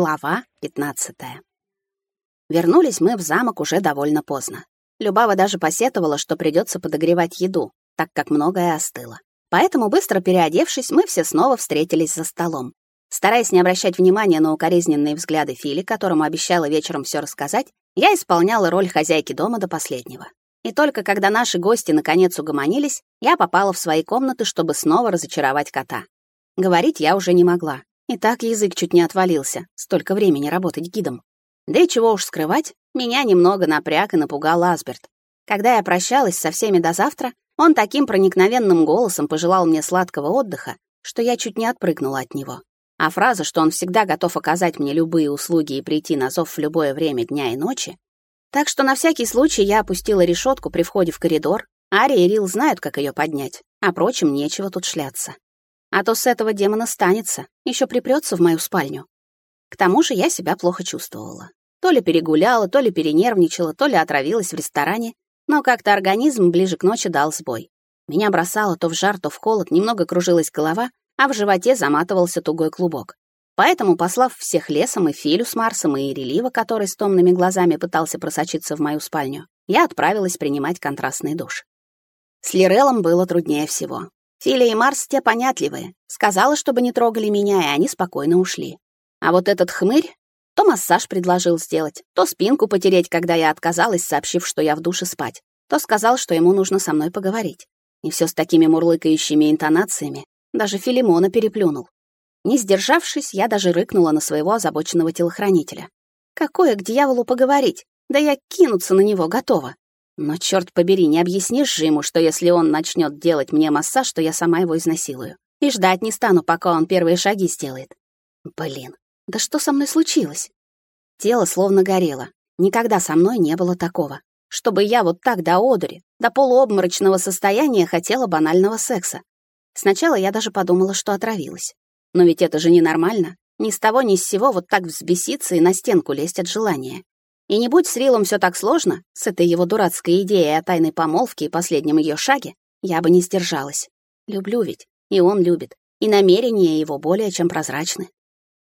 Глава 15. Вернулись мы в замок уже довольно поздно. Любава даже посетовала, что придется подогревать еду, так как многое остыло. Поэтому, быстро переодевшись, мы все снова встретились за столом. Стараясь не обращать внимания на укоризненные взгляды Фили, которому обещала вечером все рассказать, я исполняла роль хозяйки дома до последнего. И только когда наши гости наконец угомонились, я попала в свои комнаты, чтобы снова разочаровать кота. Говорить я уже не могла. И так язык чуть не отвалился, столько времени работать гидом. Да и чего уж скрывать, меня немного напряг и напугал Асберт. Когда я прощалась со всеми до завтра, он таким проникновенным голосом пожелал мне сладкого отдыха, что я чуть не отпрыгнула от него. А фраза, что он всегда готов оказать мне любые услуги и прийти на зов в любое время дня и ночи. Так что на всякий случай я опустила решетку при входе в коридор. Ари и Рил знают, как ее поднять, а прочим нечего тут шляться. А то с этого демона станется, еще припрется в мою спальню. К тому же я себя плохо чувствовала. То ли перегуляла, то ли перенервничала, то ли отравилась в ресторане, но как-то организм ближе к ночи дал сбой. Меня бросало то в жар, то в холод, немного кружилась голова, а в животе заматывался тугой клубок. Поэтому, послав всех лесом и Филю с Марсом, и Ирелива, который с томными глазами пытался просочиться в мою спальню, я отправилась принимать контрастный душ. С Лирелом было труднее всего. Филя и Марс те понятливые. Сказала, чтобы не трогали меня, и они спокойно ушли. А вот этот хмырь то массаж предложил сделать, то спинку потереть, когда я отказалась, сообщив, что я в душе спать, то сказал, что ему нужно со мной поговорить. И все с такими мурлыкающими интонациями. Даже Филимона переплюнул. Не сдержавшись, я даже рыкнула на своего озабоченного телохранителя. Какое к дьяволу поговорить? Да я кинуться на него готова. Но, черт побери, не объяснишь же ему, что если он начнет делать мне массаж, то я сама его изнасилую. И ждать не стану, пока он первые шаги сделает. Блин, да что со мной случилось? Тело словно горело. Никогда со мной не было такого. Чтобы я вот так до одури, до полуобморочного состояния хотела банального секса. Сначала я даже подумала, что отравилась. Но ведь это же ненормально. Ни с того ни с сего вот так взбеситься и на стенку лезть от желания. И не будь с Рилом все так сложно, с этой его дурацкой идеей о тайной помолвке и последнем ее шаге, я бы не сдержалась. Люблю ведь, и он любит, и намерения его более чем прозрачны.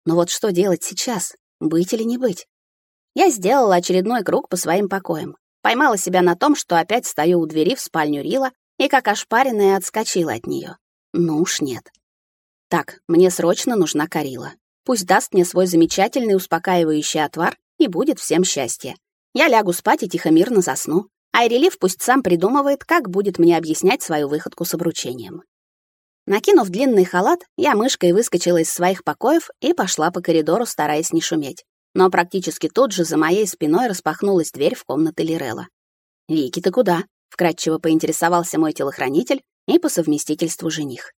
Но вот что делать сейчас? Быть или не быть? Я сделала очередной круг по своим покоям. Поймала себя на том, что опять стою у двери в спальню Рила и как ошпаренная отскочила от нее. Ну уж нет. Так, мне срочно нужна Карила. Пусть даст мне свой замечательный успокаивающий отвар и будет всем счастье. Я лягу спать и тихо-мирно засну. А Ирелив пусть сам придумывает, как будет мне объяснять свою выходку с обручением. Накинув длинный халат, я мышкой выскочила из своих покоев и пошла по коридору, стараясь не шуметь. Но практически тут же за моей спиной распахнулась дверь в комнаты Лирелла. «Вики, ты куда?» — вкратчиво поинтересовался мой телохранитель и по совместительству жених.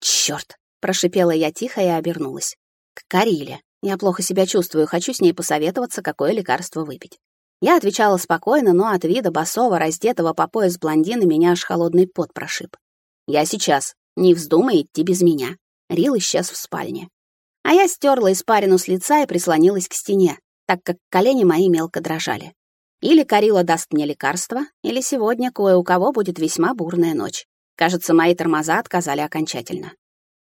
«Чёрт!» — прошипела я тихо и обернулась. «К Кариле. Я плохо себя чувствую, хочу с ней посоветоваться, какое лекарство выпить. Я отвечала спокойно, но от вида босого, раздетого по пояс блондина меня аж холодный пот прошиб. Я сейчас. Не вздумай идти без меня. Рил исчез в спальне. А я стерла испарину с лица и прислонилась к стене, так как колени мои мелко дрожали. Или Карила даст мне лекарство, или сегодня кое у кого будет весьма бурная ночь. Кажется, мои тормоза отказали окончательно.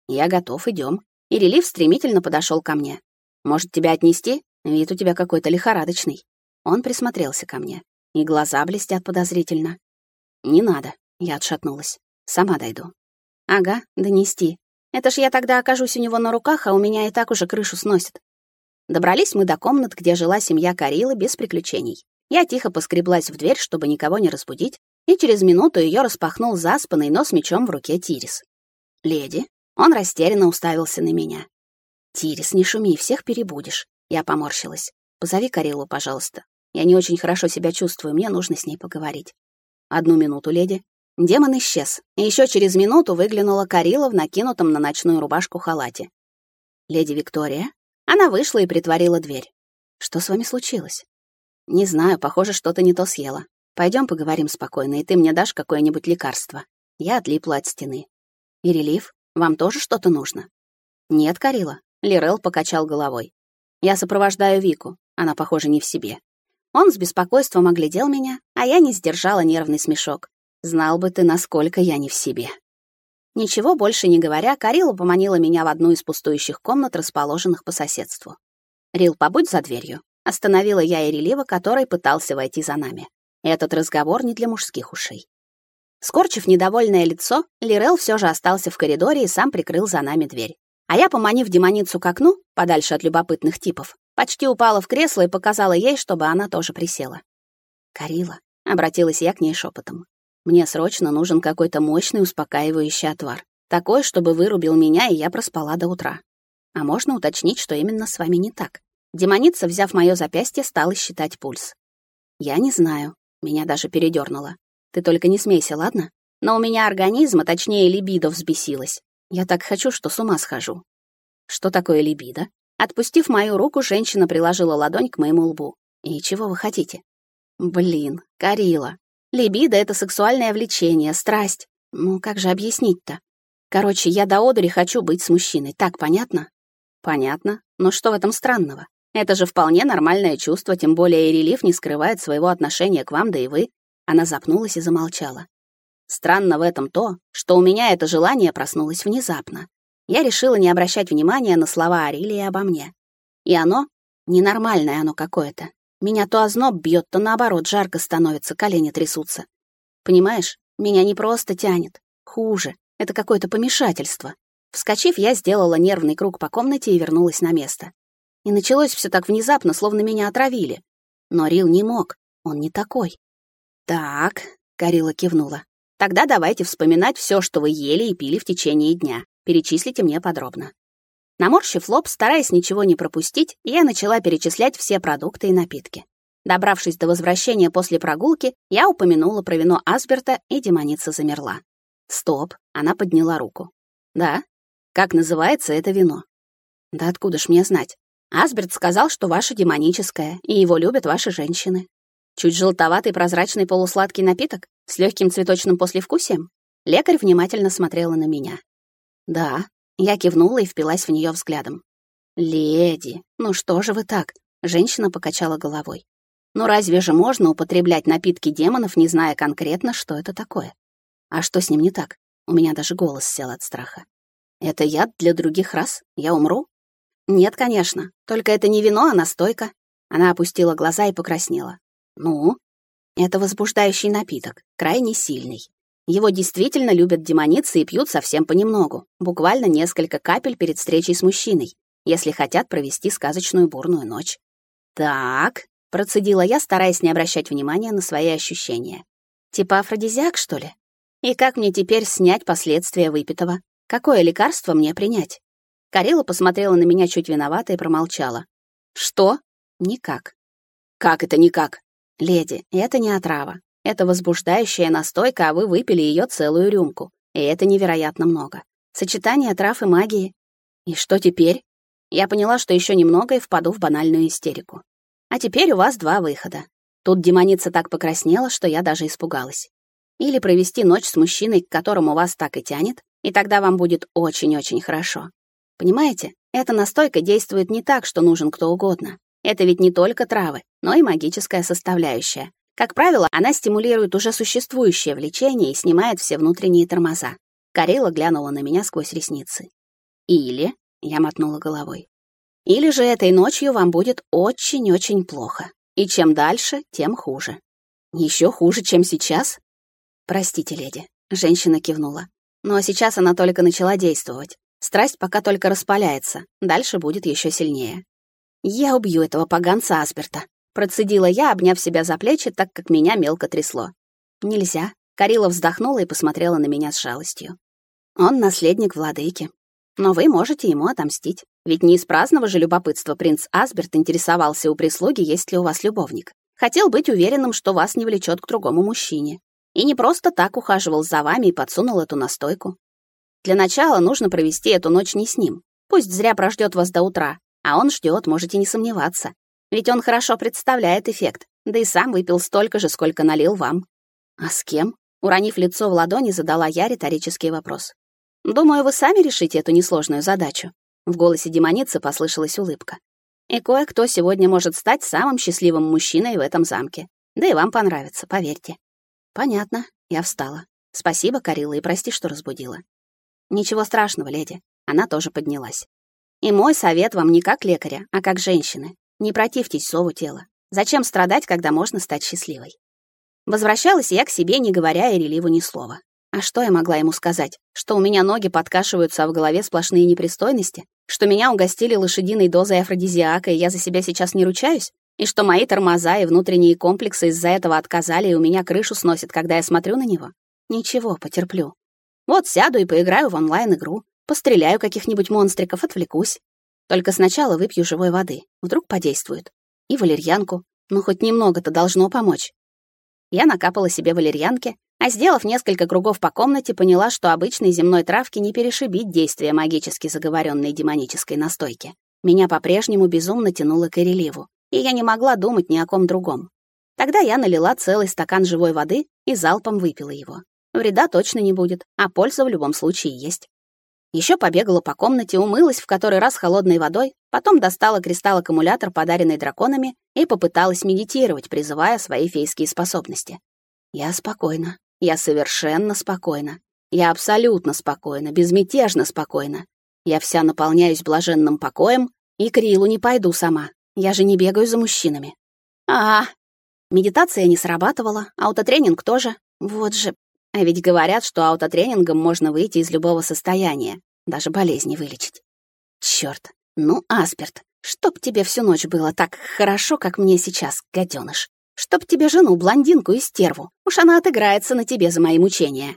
Я готов, идем. И релиф стремительно подошел ко мне. Может, тебя отнести? Вид у тебя какой-то лихорадочный. Он присмотрелся ко мне, и глаза блестят подозрительно. Не надо, я отшатнулась. Сама дойду. Ага, донести. Это ж я тогда окажусь у него на руках, а у меня и так уже крышу сносит. Добрались мы до комнат, где жила семья Карилы без приключений. Я тихо поскреблась в дверь, чтобы никого не разбудить, и через минуту ее распахнул заспанный, но с мечом в руке Тирис. «Леди?» Он растерянно уставился на меня. «Тирис, не шуми, всех перебудешь». Я поморщилась. «Позови Карелу, пожалуйста. Я не очень хорошо себя чувствую, мне нужно с ней поговорить». «Одну минуту, леди». Демон исчез, еще через минуту выглянула Карила в накинутом на ночную рубашку халате. «Леди Виктория?» Она вышла и притворила дверь. «Что с вами случилось?» «Не знаю, похоже, что-то не то съела. Пойдем поговорим спокойно, и ты мне дашь какое-нибудь лекарство». Я отлипла от стены. «И релиф, вам тоже что-то нужно?» «Нет, Карила, Лирел покачал головой. Я сопровождаю Вику. Она, похоже, не в себе. Он с беспокойством оглядел меня, а я не сдержала нервный смешок. Знал бы ты, насколько я не в себе. Ничего больше не говоря, Карила поманила меня в одну из пустующих комнат, расположенных по соседству. Рил, побудь за дверью. Остановила я Ирелива, который пытался войти за нами. Этот разговор не для мужских ушей. Скорчив недовольное лицо, Лирел все же остался в коридоре и сам прикрыл за нами дверь. А я, поманив демоницу к окну, подальше от любопытных типов, почти упала в кресло и показала ей, чтобы она тоже присела. «Карила», — обратилась я к ней шепотом, — «мне срочно нужен какой-то мощный успокаивающий отвар. Такой, чтобы вырубил меня, и я проспала до утра. А можно уточнить, что именно с вами не так?» Демоница, взяв мое запястье, стала считать пульс. «Я не знаю. Меня даже передернуло. Ты только не смейся, ладно? Но у меня организм, а точнее либидо, взбесилась. Я так хочу, что с ума схожу. Что такое либидо? Отпустив мою руку, женщина приложила ладонь к моему лбу. И чего вы хотите? Блин, Карила. Либидо — это сексуальное влечение, страсть. Ну, как же объяснить-то? Короче, я до одури хочу быть с мужчиной, так понятно? Понятно. Но что в этом странного? Это же вполне нормальное чувство, тем более и релиф не скрывает своего отношения к вам, да и вы. Она запнулась и замолчала. Странно в этом то, что у меня это желание проснулось внезапно. Я решила не обращать внимания на слова Арилии обо мне. И оно, ненормальное оно какое-то. Меня то озноб бьет, то наоборот жарко становится, колени трясутся. Понимаешь, меня не просто тянет. Хуже. Это какое-то помешательство. Вскочив, я сделала нервный круг по комнате и вернулась на место. И началось все так внезапно, словно меня отравили. Но Рил не мог, он не такой. «Так», — Карила кивнула, — «тогда давайте вспоминать все, что вы ели и пили в течение дня. Перечислите мне подробно». Наморщив лоб, стараясь ничего не пропустить, я начала перечислять все продукты и напитки. Добравшись до возвращения после прогулки, я упомянула про вино Асберта, и демоница замерла. «Стоп», — она подняла руку. «Да? Как называется это вино?» «Да откуда ж мне знать? Асберт сказал, что ваше демоническое, и его любят ваши женщины. Чуть желтоватый прозрачный полусладкий напиток с легким цветочным послевкусием? Лекарь внимательно смотрела на меня. Да, я кивнула и впилась в нее взглядом. «Леди, ну что же вы так?» Женщина покачала головой. «Ну разве же можно употреблять напитки демонов, не зная конкретно, что это такое? А что с ним не так? У меня даже голос сел от страха. Это яд для других рас? Я умру? «Нет, конечно. Только это не вино, а настойка». Она опустила глаза и покраснела. «Ну?» «Это возбуждающий напиток, крайне сильный. Его действительно любят демоницы и пьют совсем понемногу, буквально несколько капель перед встречей с мужчиной, если хотят провести сказочную бурную ночь». «Так», — процедила я, стараясь не обращать внимания на свои ощущения. «Типа афродизиак, что ли? И как мне теперь снять последствия выпитого? Какое лекарство мне принять?» Карела посмотрела на меня чуть виновато и промолчала. «Что?» «Никак». «Как это никак?» «Леди, это не отрава. Это возбуждающая настойка, а вы выпили ее целую рюмку. И это невероятно много. Сочетание трав и магии. И что теперь?» Я поняла, что еще немного и впаду в банальную истерику. А теперь у вас два выхода. Тут демоница так покраснела, что я даже испугалась. Или провести ночь с мужчиной, к которому вас так и тянет, и тогда вам будет очень-очень хорошо. Понимаете, эта настойка действует не так, что нужен кто угодно. Это ведь не только травы, но и магическая составляющая. Как правило, она стимулирует уже существующее влечение и снимает все внутренние тормоза. Карела глянула на меня сквозь ресницы. Или, я мотнула головой, или же этой ночью вам будет очень-очень плохо. И чем дальше, тем хуже. Еще хуже, чем сейчас? Простите, леди, женщина кивнула. Но сейчас она только начала действовать. Страсть пока только распаляется, дальше будет еще сильнее. «Я убью этого поганца Асперта», — процедила я, обняв себя за плечи, так как меня мелко трясло. «Нельзя». Карила вздохнула и посмотрела на меня с жалостью. «Он наследник владыки. Но вы можете ему отомстить. Ведь не из праздного же любопытства принц Асберт интересовался у прислуги, есть ли у вас любовник. Хотел быть уверенным, что вас не влечет к другому мужчине. И не просто так ухаживал за вами и подсунул эту настойку. Для начала нужно провести эту ночь не с ним. Пусть зря прождет вас до утра, а он ждет, можете не сомневаться. Ведь он хорошо представляет эффект, да и сам выпил столько же, сколько налил вам. А с кем? Уронив лицо в ладони, задала я риторический вопрос. «Думаю, вы сами решите эту несложную задачу». В голосе демоницы послышалась улыбка. «И кое-кто сегодня может стать самым счастливым мужчиной в этом замке. Да и вам понравится, поверьте». «Понятно». Я встала. «Спасибо, Карила, и прости, что разбудила. «Ничего страшного, леди». Она тоже поднялась. И мой совет вам не как лекаря, а как женщины. Не противьтесь сову тела. Зачем страдать, когда можно стать счастливой? Возвращалась я к себе, не говоря Эреливу ни слова. А что я могла ему сказать? Что у меня ноги подкашиваются, а в голове сплошные непристойности? Что меня угостили лошадиной дозой афродизиака, и я за себя сейчас не ручаюсь? И что мои тормоза и внутренние комплексы из-за этого отказали, и у меня крышу сносит, когда я смотрю на него? Ничего, потерплю. Вот сяду и поиграю в онлайн-игру, постреляю каких-нибудь монстриков, отвлекусь. Только сначала выпью живой воды, вдруг подействует. И валерьянку, ну хоть немного-то должно помочь. Я накапала себе валерьянки, а сделав несколько кругов по комнате, поняла, что обычной земной травки не перешибить действие магически заговоренной демонической настойки. Меня по-прежнему безумно тянуло к Эреливу, и я не могла думать ни о ком другом. Тогда я налила целый стакан живой воды и залпом выпила его. Вреда точно не будет, а польза в любом случае есть. Еще побегала по комнате, умылась в который раз холодной водой, потом достала кристалл-аккумулятор, подаренный драконами, и попыталась медитировать, призывая свои фейские способности. Я спокойна. Я совершенно спокойна. Я абсолютно спокойна, безмятежно спокойна. Я вся наполняюсь блаженным покоем и к Рилу не пойду сама. Я же не бегаю за мужчинами. А, -а, -а. медитация не срабатывала, аутотренинг тоже. Вот же, а ведь говорят, что аутотренингом можно выйти из любого состояния, даже болезни вылечить. Чёрт, ну, Асперт, чтоб тебе всю ночь было так хорошо, как мне сейчас, гаденыш. Чтоб тебе жену, блондинку и стерву. Уж она отыграется на тебе за мои мучения.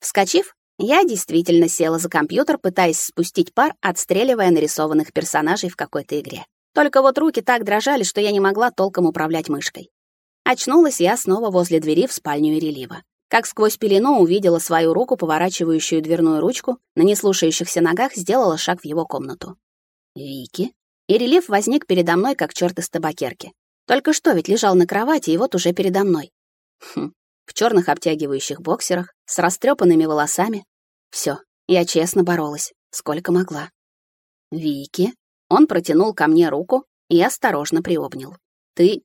Вскочив, я действительно села за компьютер, пытаясь спустить пар, отстреливая нарисованных персонажей в какой-то игре. Только вот руки так дрожали, что я не могла толком управлять мышкой. Очнулась я снова возле двери в спальню Ирелива как сквозь пелену увидела свою руку, поворачивающую дверную ручку, на неслушающихся ногах сделала шаг в его комнату. «Вики?» И рельеф возник передо мной, как черт из табакерки. Только что ведь лежал на кровати, и вот уже передо мной. Хм, в черных обтягивающих боксерах, с растрепанными волосами. Все, я честно боролась, сколько могла. «Вики?» Он протянул ко мне руку и осторожно приобнял. «Ты?»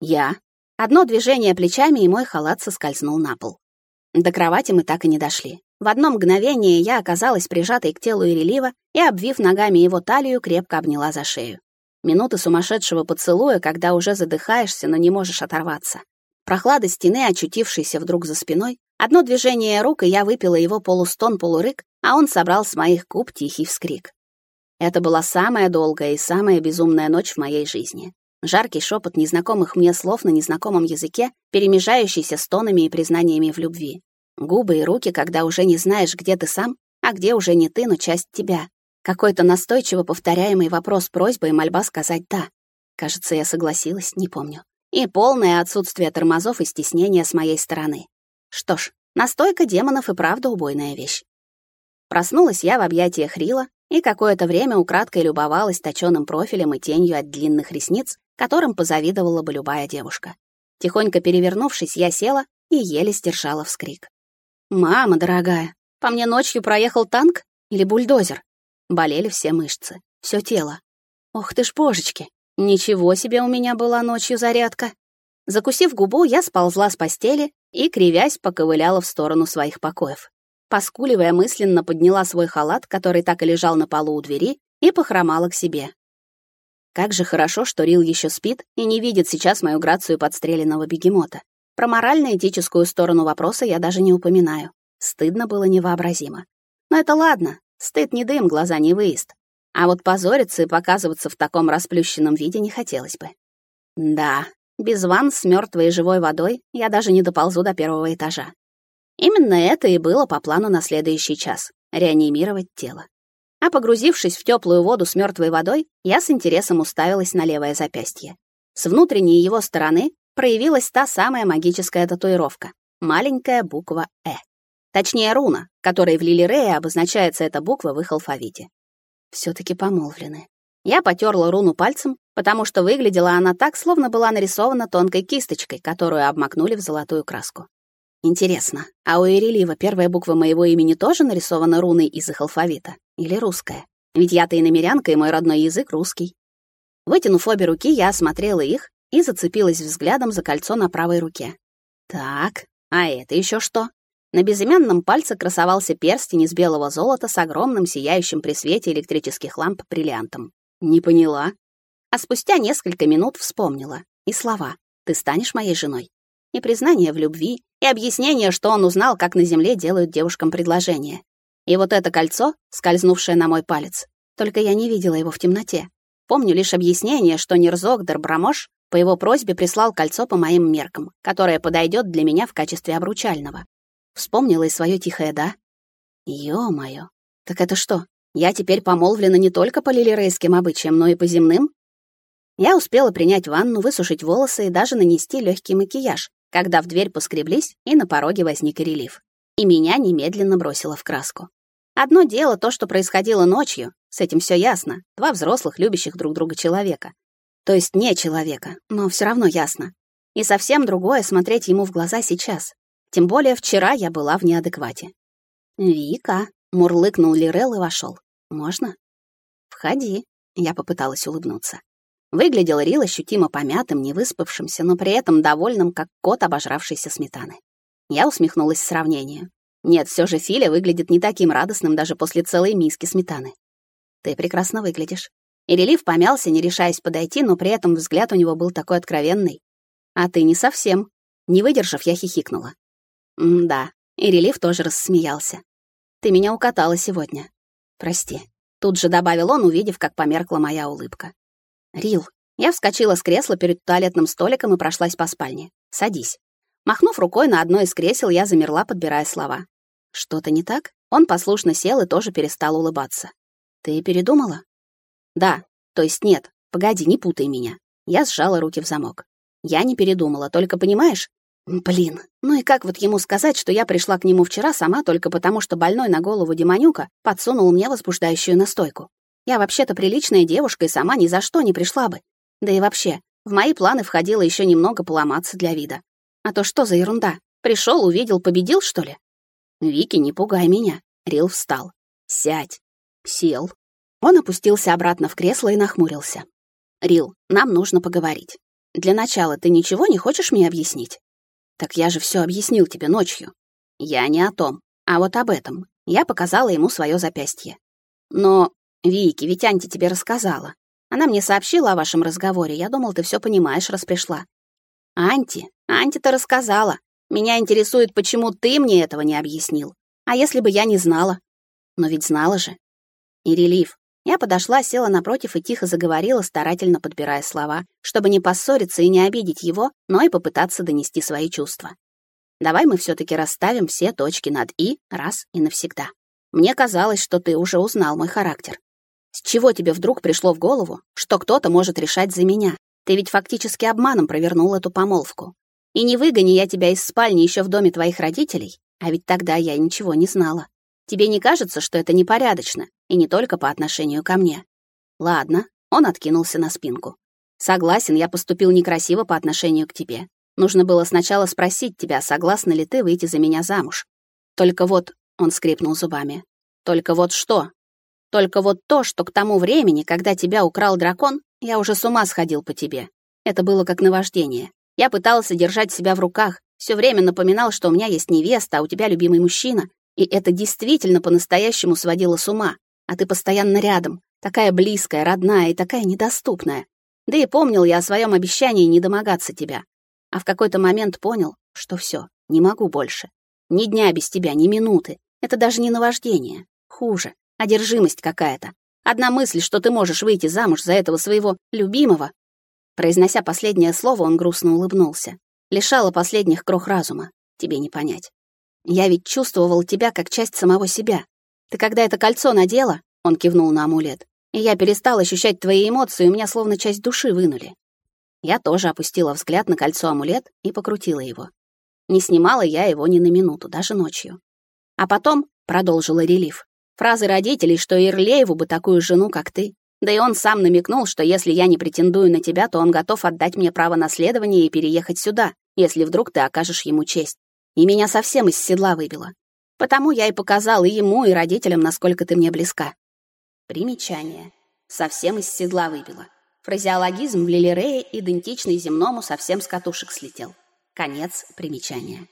«Я?» Одно движение плечами, и мой халат соскользнул на пол. До кровати мы так и не дошли. В одно мгновение я оказалась прижатой к телу Ирелива и, обвив ногами его талию, крепко обняла за шею. Минуты сумасшедшего поцелуя, когда уже задыхаешься, но не можешь оторваться. Прохлада стены, очутившейся вдруг за спиной, одно движение рук, и я выпила его полустон-полурык, а он собрал с моих губ тихий вскрик. Это была самая долгая и самая безумная ночь в моей жизни. Жаркий шепот незнакомых мне слов на незнакомом языке, перемежающийся стонами и признаниями в любви. Губы и руки, когда уже не знаешь, где ты сам, а где уже не ты, но часть тебя. Какой-то настойчиво повторяемый вопрос, просьба и мольба сказать «да». Кажется, я согласилась, не помню. И полное отсутствие тормозов и стеснения с моей стороны. Что ж, настойка демонов и правда убойная вещь. Проснулась я в объятиях Рила и какое-то время украдкой любовалась точёным профилем и тенью от длинных ресниц, которым позавидовала бы любая девушка. Тихонько перевернувшись, я села и еле сдержала вскрик. «Мама дорогая, по мне ночью проехал танк или бульдозер?» Болели все мышцы, все тело. «Ох ты ж, божечки, ничего себе у меня была ночью зарядка!» Закусив губу, я сползла с постели и, кривясь, поковыляла в сторону своих покоев. Поскуливая, мысленно подняла свой халат, который так и лежал на полу у двери, и похромала к себе. Как же хорошо, что Рил еще спит и не видит сейчас мою грацию подстреленного бегемота. Про морально-этическую сторону вопроса я даже не упоминаю. Стыдно было невообразимо. Но это ладно, стыд не дым, глаза не выезд. А вот позориться и показываться в таком расплющенном виде не хотелось бы. Да, без ванн с мертвой и живой водой я даже не доползу до первого этажа. Именно это и было по плану на следующий час — реанимировать тело. А погрузившись в теплую воду с мертвой водой, я с интересом уставилась на левое запястье. С внутренней его стороны проявилась та самая магическая татуировка — маленькая буква «Э». Точнее, руна, которой в Лилирее обозначается эта буква в их алфавите. все таки помолвлены. Я потерла руну пальцем, потому что выглядела она так, словно была нарисована тонкой кисточкой, которую обмакнули в золотую краску. Интересно, а у Ирелива первая буква моего имени тоже нарисована руной из их алфавита? Или русская? Ведь я-то и намерянка, и мой родной язык русский. Вытянув обе руки, я осмотрела их и зацепилась взглядом за кольцо на правой руке. Так, а это еще что? На безымянном пальце красовался перстень из белого золота с огромным сияющим при свете электрических ламп бриллиантом. Не поняла. А спустя несколько минут вспомнила. И слова «Ты станешь моей женой?» И признание в любви, и объяснение, что он узнал, как на земле делают девушкам предложение. И вот это кольцо, скользнувшее на мой палец, только я не видела его в темноте. Помню лишь объяснение, что Нерзок Дарбрамош по его просьбе прислал кольцо по моим меркам, которое подойдет для меня в качестве обручального. Вспомнила и свое тихое «да». Ё-моё, так это что, я теперь помолвлена не только по лилирейским обычаям, но и по земным? Я успела принять ванну, высушить волосы и даже нанести легкий макияж, когда в дверь поскреблись, и на пороге возник релиф. И меня немедленно бросило в краску. Одно дело то, что происходило ночью, с этим все ясно. Два взрослых, любящих друг друга человека. То есть не человека, но все равно ясно. И совсем другое смотреть ему в глаза сейчас. Тем более вчера я была в неадеквате. «Вика», — мурлыкнул Лирел и вошел. «Можно?» «Входи», — я попыталась улыбнуться. Выглядел Рил ощутимо помятым, невыспавшимся, но при этом довольным, как кот, обожравшийся сметаны. Я усмехнулась сравнению. Нет, все же Филя выглядит не таким радостным даже после целой миски сметаны. Ты прекрасно выглядишь. И релиф помялся, не решаясь подойти, но при этом взгляд у него был такой откровенный. А ты не совсем. Не выдержав, я хихикнула. М-да, и релиф тоже рассмеялся. Ты меня укатала сегодня. Прости. Тут же добавил он, увидев, как померкла моя улыбка. Рил. Я вскочила с кресла перед туалетным столиком и прошлась по спальне. Садись. Махнув рукой на одно из кресел, я замерла, подбирая слова. Что-то не так? Он послушно сел и тоже перестал улыбаться. Ты передумала? Да, то есть нет. Погоди, не путай меня. Я сжала руки в замок. Я не передумала, только понимаешь? Блин, ну и как вот ему сказать, что я пришла к нему вчера сама только потому, что больной на голову демонюка подсунул мне возбуждающую настойку? Я вообще-то приличная девушка и сама ни за что не пришла бы. Да и вообще, в мои планы входило еще немного поломаться для вида. А то что за ерунда? Пришел, увидел, победил, что ли? Вики, не пугай меня. Рил встал. Сядь. Сел. Он опустился обратно в кресло и нахмурился. Рил, нам нужно поговорить. Для начала ты ничего не хочешь мне объяснить? Так я же все объяснил тебе ночью. Я не о том, а вот об этом. Я показала ему свое запястье. Но «Вики, ведь Анти тебе рассказала. Она мне сообщила о вашем разговоре. Я думал, ты все понимаешь, раз пришла». «Анти? Анти-то рассказала. Меня интересует, почему ты мне этого не объяснил. А если бы я не знала? Но ведь знала же». И релиф. Я подошла, села напротив и тихо заговорила, старательно подбирая слова, чтобы не поссориться и не обидеть его, но и попытаться донести свои чувства. Давай мы все таки расставим все точки над «и» раз и навсегда. Мне казалось, что ты уже узнал мой характер. С чего тебе вдруг пришло в голову, что кто-то может решать за меня? Ты ведь фактически обманом провернул эту помолвку. И не выгони я тебя из спальни еще в доме твоих родителей, а ведь тогда я ничего не знала. Тебе не кажется, что это непорядочно, и не только по отношению ко мне? Ладно, он откинулся на спинку. Согласен, я поступил некрасиво по отношению к тебе. Нужно было сначала спросить тебя, согласна ли ты выйти за меня замуж. Только вот, он скрипнул зубами. Только вот что? Только вот то, что к тому времени, когда тебя украл дракон, я уже с ума сходил по тебе. Это было как наваждение. Я пытался держать себя в руках, все время напоминал, что у меня есть невеста, а у тебя любимый мужчина. И это действительно по-настоящему сводило с ума. А ты постоянно рядом, такая близкая, родная и такая недоступная. Да и помнил я о своем обещании не домогаться тебя. А в какой-то момент понял, что все, не могу больше. Ни дня без тебя, ни минуты. Это даже не наваждение. Хуже. Одержимость какая-то. Одна мысль, что ты можешь выйти замуж за этого своего любимого. Произнося последнее слово, он грустно улыбнулся. Лишала последних крох разума. Тебе не понять. Я ведь чувствовал тебя как часть самого себя. Ты когда это кольцо надела, он кивнул на амулет, и я перестал ощущать твои эмоции, у меня словно часть души вынули. Я тоже опустила взгляд на кольцо-амулет и покрутила его. Не снимала я его ни на минуту, даже ночью. А потом, продолжила релиф, Фразы родителей, что Ирлееву бы такую жену, как ты. Да и он сам намекнул, что если я не претендую на тебя, то он готов отдать мне право наследования и переехать сюда, если вдруг ты окажешь ему честь. И меня совсем из седла выбило. Потому я и показал и ему, и родителям, насколько ты мне близка. Примечание. Совсем из седла выбило. Фразеологизм в Лилирее, идентичный земному, совсем с катушек слетел. Конец примечания.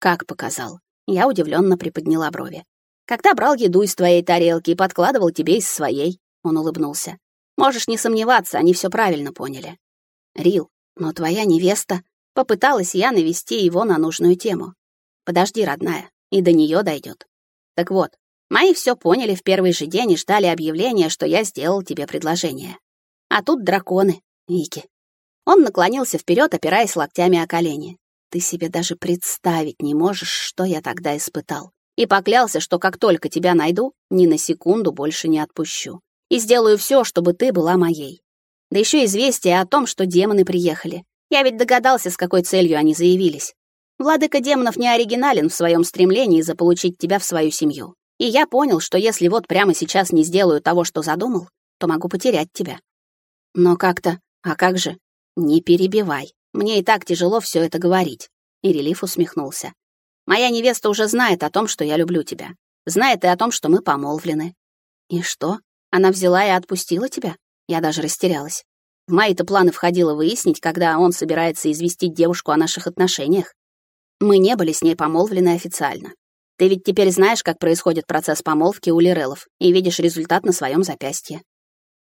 Как показал? Я удивленно приподняла брови. Когда брал еду из твоей тарелки и подкладывал тебе из своей, он улыбнулся. Можешь не сомневаться, они все правильно поняли. Рил, но твоя невеста... Попыталась я навести его на нужную тему. Подожди, родная, и до нее дойдет. Так вот, мои все поняли в первый же день и ждали объявления, что я сделал тебе предложение. А тут драконы, Вики. Он наклонился вперед, опираясь локтями о колени. Ты себе даже представить не можешь, что я тогда испытал. И поклялся, что как только тебя найду, ни на секунду больше не отпущу. И сделаю все, чтобы ты была моей. Да еще известие о том, что демоны приехали. Я ведь догадался, с какой целью они заявились. Владыка демонов не оригинален в своем стремлении заполучить тебя в свою семью. И я понял, что если вот прямо сейчас не сделаю того, что задумал, то могу потерять тебя. Но как-то... А как же? Не перебивай. Мне и так тяжело все это говорить. И Релиф усмехнулся. Моя невеста уже знает о том, что я люблю тебя. Знает и о том, что мы помолвлены. И что? Она взяла и отпустила тебя? Я даже растерялась. В мои-то планы входило выяснить, когда он собирается известить девушку о наших отношениях. Мы не были с ней помолвлены официально. Ты ведь теперь знаешь, как происходит процесс помолвки у Лирелов, и видишь результат на своем запястье.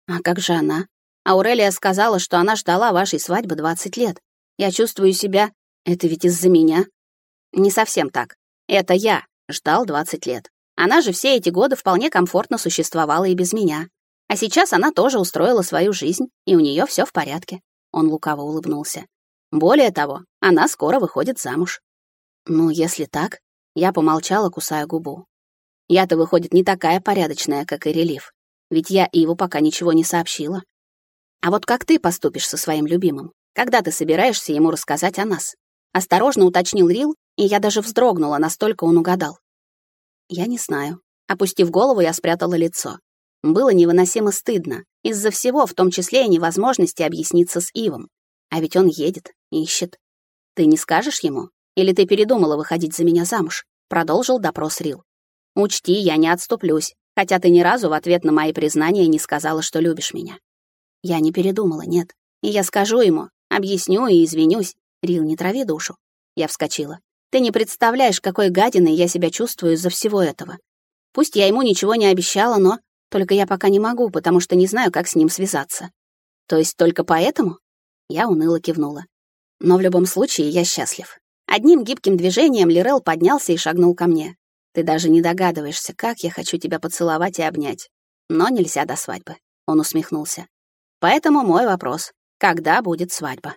А как же она? Аурелия сказала, что она ждала вашей свадьбы 20 лет. Я чувствую себя... Это ведь из-за меня. Не совсем так. Это я ждал 20 лет. Она же все эти годы вполне комфортно существовала и без меня. А сейчас она тоже устроила свою жизнь, и у нее все в порядке. Он лукаво улыбнулся. Более того, она скоро выходит замуж. Ну, если так, я помолчала, кусая губу. Я-то, выходит, не такая порядочная, как и Релиф. Ведь я Иву пока ничего не сообщила. А вот как ты поступишь со своим любимым? Когда ты собираешься ему рассказать о нас? Осторожно уточнил Рил, и я даже вздрогнула, настолько он угадал. Я не знаю. Опустив голову, я спрятала лицо. Было невыносимо стыдно, из-за всего, в том числе и невозможности объясниться с Ивом. А ведь он едет, ищет. Ты не скажешь ему? Или ты передумала выходить за меня замуж? Продолжил допрос Рил. Учти, я не отступлюсь, хотя ты ни разу в ответ на мои признания не сказала, что любишь меня. Я не передумала, нет. И я скажу ему, объясню и извинюсь. Рил, не трави душу. Я вскочила. Ты не представляешь, какой гадиной я себя чувствую из-за всего этого. Пусть я ему ничего не обещала, но только я пока не могу, потому что не знаю, как с ним связаться. То есть только поэтому? Я уныло кивнула. Но в любом случае я счастлив. Одним гибким движением Лирел поднялся и шагнул ко мне. Ты даже не догадываешься, как я хочу тебя поцеловать и обнять. Но нельзя до свадьбы. Он усмехнулся. Поэтому мой вопрос — когда будет свадьба?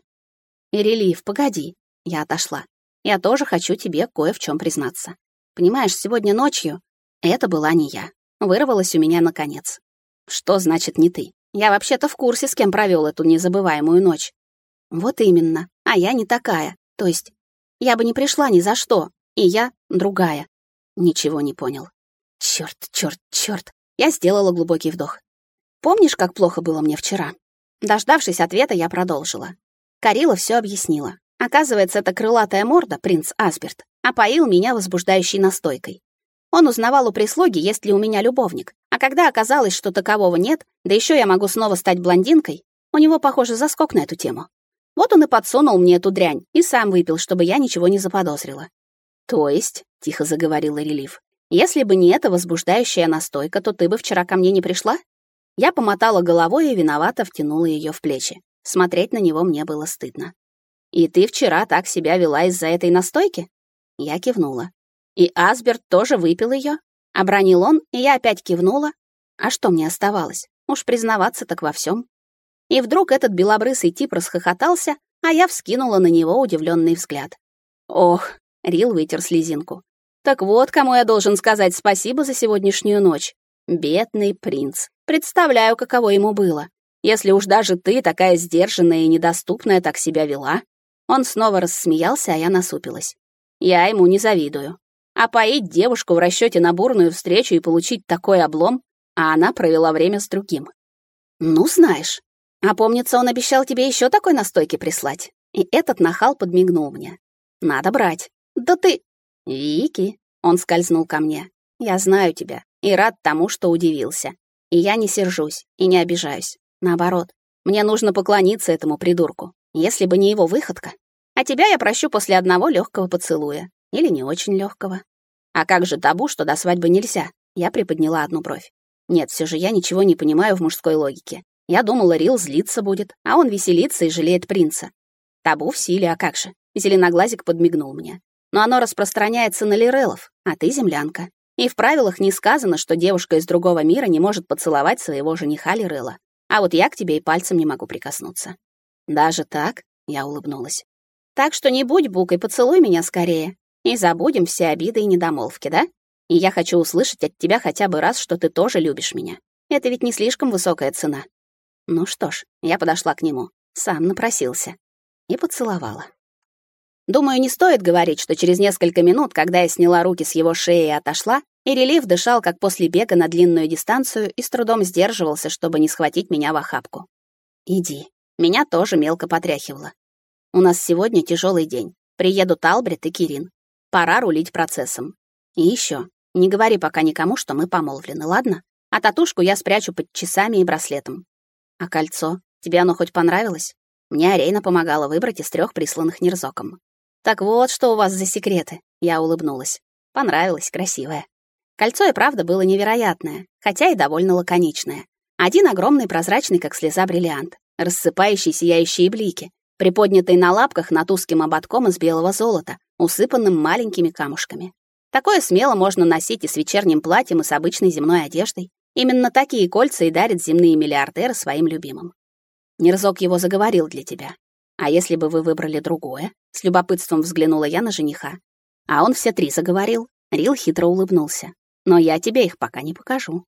Ирелиев, погоди. Я отошла. Я тоже хочу тебе кое в чем признаться. Понимаешь, сегодня ночью это была не я. Вырвалась у меня наконец. Что значит не ты? Я вообще-то в курсе, с кем провел эту незабываемую ночь. Вот именно. А я не такая. То есть, я бы не пришла ни за что. И я другая. Ничего не понял. Черт, черт, черт. Я сделала глубокий вдох. Помнишь, как плохо было мне вчера? Дождавшись ответа, я продолжила. Карила все объяснила. Оказывается, эта крылатая морда, принц Асберт, опоил меня возбуждающей настойкой. Он узнавал у прислуги, есть ли у меня любовник. А когда оказалось, что такового нет, да еще я могу снова стать блондинкой, у него, похоже, заскок на эту тему. Вот он и подсунул мне эту дрянь и сам выпил, чтобы я ничего не заподозрила. То есть, тихо заговорила Релиф, если бы не эта возбуждающая настойка, то ты бы вчера ко мне не пришла? Я помотала головой и виновато втянула ее в плечи. Смотреть на него мне было стыдно. И ты вчера так себя вела из-за этой настойки? Я кивнула. И Асберт тоже выпил ее? Обронил он, и я опять кивнула. А что мне оставалось? Уж признаваться так во всем. И вдруг этот белобрысый тип расхохотался, а я вскинула на него удивленный взгляд. Ох, Рил вытер слезинку. Так вот, кому я должен сказать спасибо за сегодняшнюю ночь. Бедный принц. Представляю, каково ему было. Если уж даже ты, такая сдержанная и недоступная, так себя вела. Он снова рассмеялся, а я насупилась. Я ему не завидую. А поить девушку в расчете на бурную встречу и получить такой облом, а она провела время с другим. Ну, знаешь. А помнится, он обещал тебе еще такой настойки прислать. И этот нахал подмигнул мне. Надо брать. Да ты... Вики. Он скользнул ко мне. Я знаю тебя и рад тому, что удивился. И я не сержусь и не обижаюсь. Наоборот, мне нужно поклониться этому придурку. Если бы не его выходка. А тебя я прощу после одного легкого поцелуя. Или не очень легкого. А как же табу, что до свадьбы нельзя? Я приподняла одну бровь. Нет, все же я ничего не понимаю в мужской логике. Я думала, Рил злиться будет, а он веселится и жалеет принца. Табу в силе, а как же? Зеленоглазик подмигнул мне. Но оно распространяется на лирелов, а ты землянка. И в правилах не сказано, что девушка из другого мира не может поцеловать своего жениха Лирела. А вот я к тебе и пальцем не могу прикоснуться. Даже так? Я улыбнулась. Так что не будь букой, поцелуй меня скорее. И забудем все обиды и недомолвки, да? И я хочу услышать от тебя хотя бы раз, что ты тоже любишь меня. Это ведь не слишком высокая цена. Ну что ж, я подошла к нему. Сам напросился. И поцеловала. Думаю, не стоит говорить, что через несколько минут, когда я сняла руки с его шеи и отошла, и дышал, как после бега на длинную дистанцию, и с трудом сдерживался, чтобы не схватить меня в охапку. «Иди». Меня тоже мелко потряхивало. «У нас сегодня тяжелый день. Приедут Албрит и Кирин. Пора рулить процессом. И еще, не говори пока никому, что мы помолвлены, ладно? А татушку я спрячу под часами и браслетом. А кольцо? Тебе оно хоть понравилось? Мне Арейна помогала выбрать из трех присланных Нерзоком. Так вот, что у вас за секреты. Я улыбнулась. Понравилось, красивое. Кольцо и правда было невероятное, хотя и довольно лаконичное. Один огромный прозрачный, как слеза, бриллиант, рассыпающий сияющие блики, приподнятый на лапках над узким ободком из белого золота, усыпанным маленькими камушками. Такое смело можно носить и с вечерним платьем, и с обычной земной одеждой. Именно такие кольца и дарят земные миллиардеры своим любимым. Нерзок его заговорил для тебя. А если бы вы выбрали другое? С любопытством взглянула я на жениха. А он все три заговорил. Рил хитро улыбнулся. Но я тебе их пока не покажу.